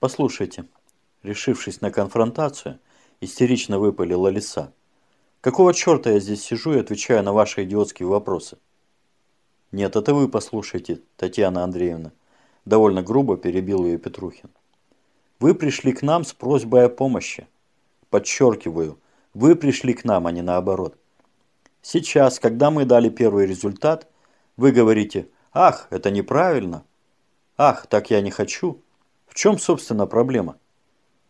Послушайте, решившись на конфронтацию, истерично выпалила лиса. Какого черта я здесь сижу и отвечаю на ваши идиотские вопросы? Нет, это вы послушайте, Татьяна Андреевна. Довольно грубо перебил ее Петрухин. Вы пришли к нам с просьбой о помощи. Подчеркиваю, вы пришли к нам, а не наоборот. Сейчас, когда мы дали первый результат, вы говорите, ах, это неправильно, ах, так я не хочу. В чем, собственно, проблема?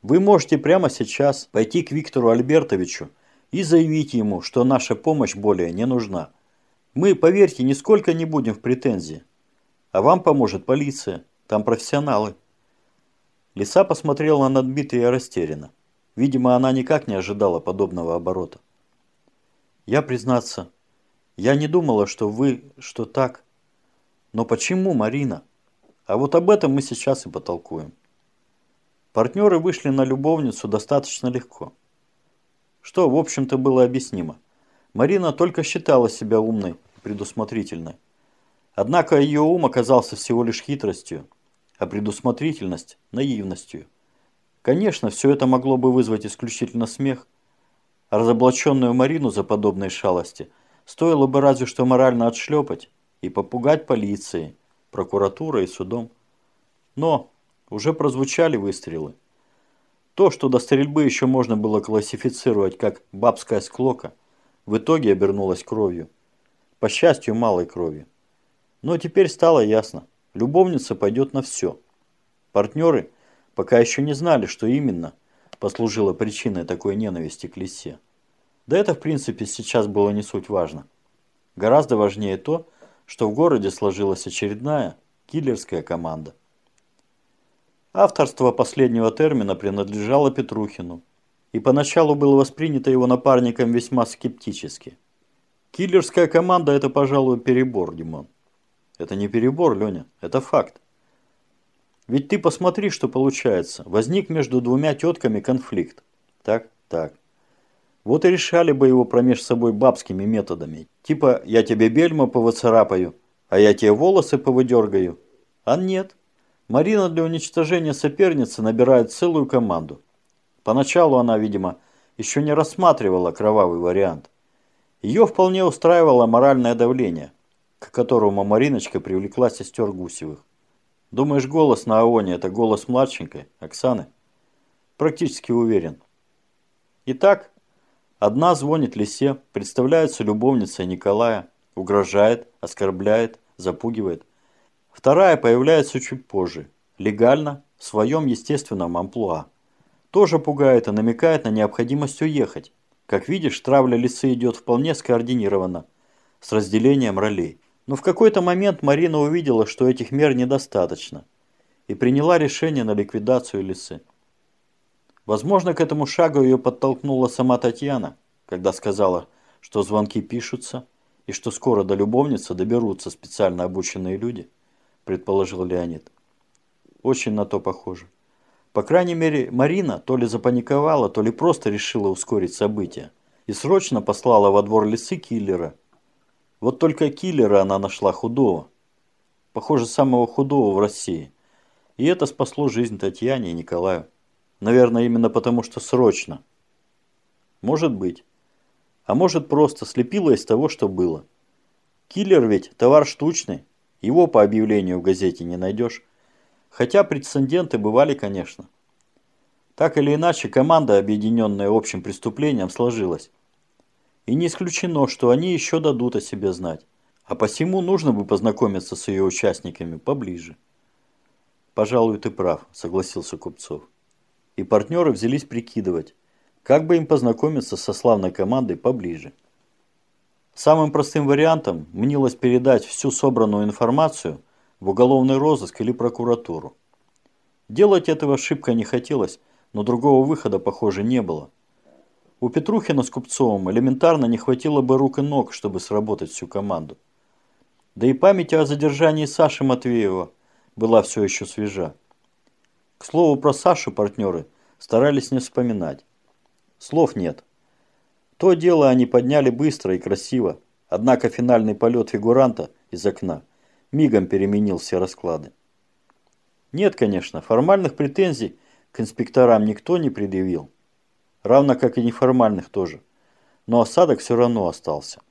Вы можете прямо сейчас пойти к Виктору Альбертовичу и заявить ему, что наша помощь более не нужна. Мы, поверьте, нисколько не будем в претензии. А вам поможет полиция, там профессионалы. Лиса посмотрела на Дмитрия растерянно. Видимо, она никак не ожидала подобного оборота. Я, признаться, я не думала, что вы, что так. Но почему, Марина? А вот об этом мы сейчас и потолкуем. Партнеры вышли на любовницу достаточно легко. Что, в общем-то, было объяснимо. Марина только считала себя умной и предусмотрительной. Однако ее ум оказался всего лишь хитростью, а предусмотрительность – наивностью. Конечно, все это могло бы вызвать исключительно смех, а разоблаченную Марину за подобные шалости стоило бы разве что морально отшлепать и попугать полицией, прокуратурой и судом. Но уже прозвучали выстрелы. То, что до стрельбы еще можно было классифицировать как бабская склока, в итоге обернулось кровью. По счастью, малой кровью. Но теперь стало ясно, любовница пойдет на все. Партнеры пока еще не знали, что именно послужило причиной такой ненависти к лисе. Да это, в принципе, сейчас было не суть важно. Гораздо важнее то, что в городе сложилась очередная киллерская команда. Авторство последнего термина принадлежало Петрухину, и поначалу было воспринято его напарником весьма скептически. Киллерская команда – это, пожалуй, перебор, Димон. Это не перебор, Леня, это факт. Ведь ты посмотри, что получается. Возник между двумя тетками конфликт. Так, так. Вот и решали бы его промеж собой бабскими методами. Типа, я тебе бельма повыцарапаю, а я тебе волосы повыдергаю. А нет. Марина для уничтожения соперницы набирает целую команду. Поначалу она, видимо, еще не рассматривала кровавый вариант. Ее вполне устраивало моральное давление, к которому Мариночка привлекла сестер Гусевых. Думаешь, голос на Аоне – это голос младшенькой, Оксаны? Практически уверен. Итак, одна звонит Лисе, представляется любовницей Николая, угрожает, оскорбляет, запугивает. Вторая появляется чуть позже, легально, в своем естественном амплуа. Тоже пугает и намекает на необходимость уехать. Как видишь, травля лисы идет вполне скоординированно, с разделением ролей. Но в какой-то момент Марина увидела, что этих мер недостаточно, и приняла решение на ликвидацию лисы. Возможно, к этому шагу ее подтолкнула сама Татьяна, когда сказала, что звонки пишутся, и что скоро до любовницы доберутся специально обученные люди предположил Леонид. Очень на то похоже. По крайней мере, Марина то ли запаниковала, то ли просто решила ускорить события и срочно послала во двор лисы киллера. Вот только киллера она нашла худого. Похоже, самого худого в России. И это спасло жизнь Татьяне и Николаю. Наверное, именно потому, что срочно. Может быть. А может просто слепило из того, что было. Киллер ведь товар штучный, его по объявлению в газете не найдешь. Хотя прецеденты бывали, конечно. Так или иначе, команда, объединенная общим преступлением, сложилась. И не исключено, что они еще дадут о себе знать. А посему нужно бы познакомиться с ее участниками поближе. «Пожалуй, ты прав», – согласился Купцов. И партнеры взялись прикидывать, как бы им познакомиться со славной командой поближе. Самым простым вариантом мнилось передать всю собранную информацию в уголовный розыск или прокуратуру. Делать этого шибко не хотелось, но другого выхода, похоже, не было. У Петрухина с Купцовым элементарно не хватило бы рук и ног, чтобы сработать всю команду. Да и память о задержании Саши Матвеева была все еще свежа. К слову про Сашу партнеры старались не вспоминать. Слов нет. То дело они подняли быстро и красиво, однако финальный полет фигуранта из окна мигом переменил все расклады. Нет, конечно, формальных претензий к инспекторам никто не предъявил. Равно как и неформальных тоже. Но осадок все равно остался.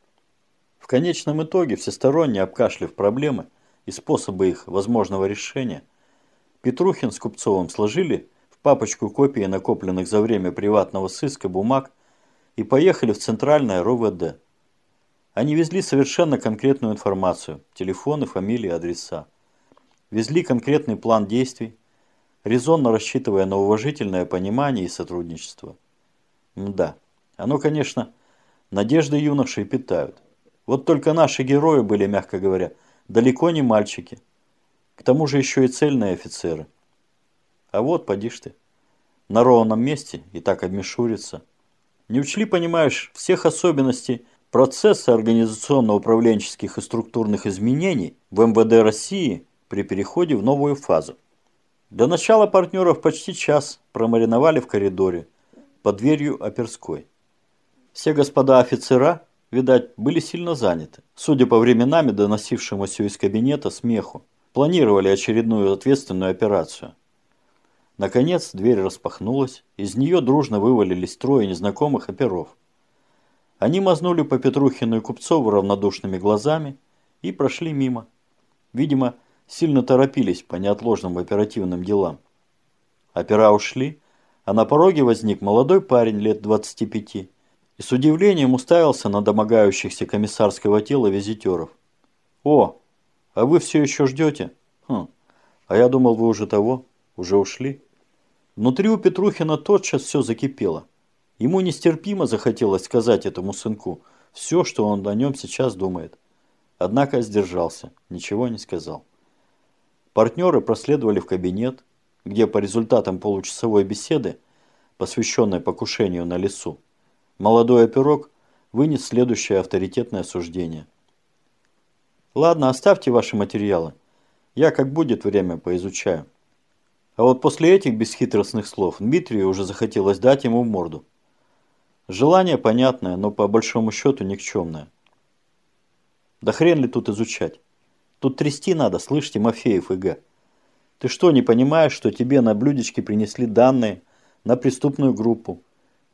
В конечном итоге, всесторонне обкашлив проблемы и способы их возможного решения, Петрухин с Купцовым сложили в папочку копии накопленных за время приватного сыска бумаг и поехали в центральное РОВД. Они везли совершенно конкретную информацию – телефоны, фамилии, адреса. Везли конкретный план действий, резонно рассчитывая на уважительное понимание и сотрудничество. Да, оно, конечно, надежды юношей питают. Вот только наши герои были, мягко говоря, далеко не мальчики. К тому же еще и цельные офицеры. А вот, поди ты, на ровном месте и так обмешурится. Не учли, понимаешь, всех особенностей процесса организационно-управленческих и структурных изменений в МВД России при переходе в новую фазу. До начала партнеров почти час промариновали в коридоре под дверью оперской. Все господа офицера, видать, были сильно заняты. Судя по временами доносившемуся из кабинета смеху, планировали очередную ответственную операцию. Наконец дверь распахнулась, из нее дружно вывалились трое незнакомых оперов. Они мазнули по Петрухину и Купцову равнодушными глазами и прошли мимо. Видимо, сильно торопились по неотложным оперативным делам. Опера ушли, а на пороге возник молодой парень лет 25 и с удивлением уставился на домогающихся комиссарского тела визитеров. «О, а вы все еще ждете? Хм, а я думал, вы уже того, уже ушли». Внутри у Петрухина тотчас все закипело. Ему нестерпимо захотелось сказать этому сынку все, что он о нем сейчас думает. Однако сдержался, ничего не сказал. Партнеры проследовали в кабинет, где по результатам получасовой беседы, посвященной покушению на лесу, молодой оперок вынес следующее авторитетное суждение. «Ладно, оставьте ваши материалы. Я, как будет время, поизучаю». А вот после этих бесхитростных слов Дмитрию уже захотелось дать ему в морду. Желание понятное, но по большому счету никчемное. Да хрен ли тут изучать? Тут трясти надо, слышь, Тимофеев ИГ. Ты что, не понимаешь, что тебе на блюдечке принесли данные на преступную группу,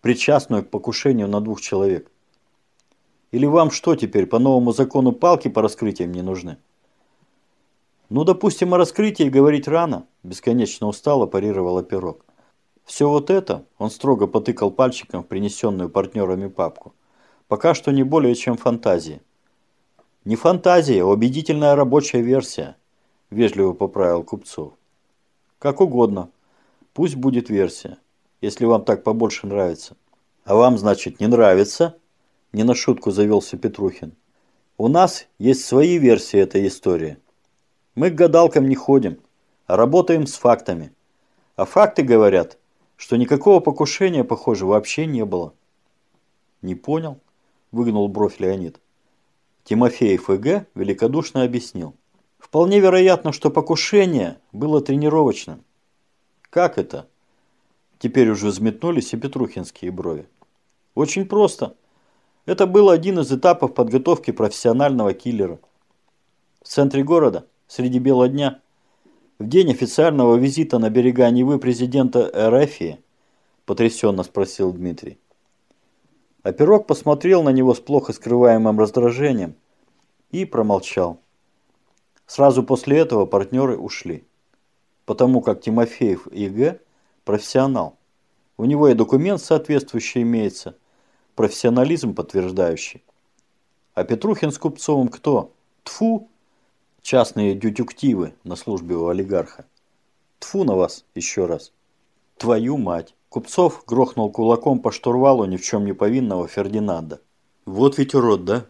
причастную к покушению на двух человек? Или вам что теперь, по новому закону палки по раскрытиям не нужны? Ну, допустим, о раскрытии говорить рано, бесконечно устало парировала пирог. Все вот это, он строго потыкал пальчиком в принесенную партнерами папку, пока что не более чем фантазии. Не фантазия, а убедительная рабочая версия, вежливо поправил Купцов. Как угодно. Пусть будет версия, если вам так побольше нравится. А вам, значит, не нравится? Не на шутку завелся Петрухин. У нас есть свои версии этой истории. Мы к гадалкам не ходим, а работаем с фактами. А факты говорят, что никакого покушения, похоже, вообще не было. Не понял, выгнул бровь Леонид. Тимофеев ИГ великодушно объяснил. Вполне вероятно, что покушение было тренировочным. Как это? Теперь уже взметнулись и петрухинские брови. Очень просто. Это был один из этапов подготовки профессионального киллера. В центре города, среди бела дня, в день официального визита на берега Невы президента РФ, потрясенно спросил Дмитрий. А опер посмотрел на него с плохо скрываемым раздражением и промолчал. Сразу после этого партнеры ушли. Потому как Тимофеев же профессионал. У него и документ соответствующий имеется, профессионализм подтверждающий. А Петрухин с Купцовым кто? Тьфу, частные дютюктивы на службе у олигарха. Тьфу на вас еще раз. Твою мать. Купцов грохнул кулаком по штурвалу ни в чем не повинного Фердинанда. Вот ведь урод, да?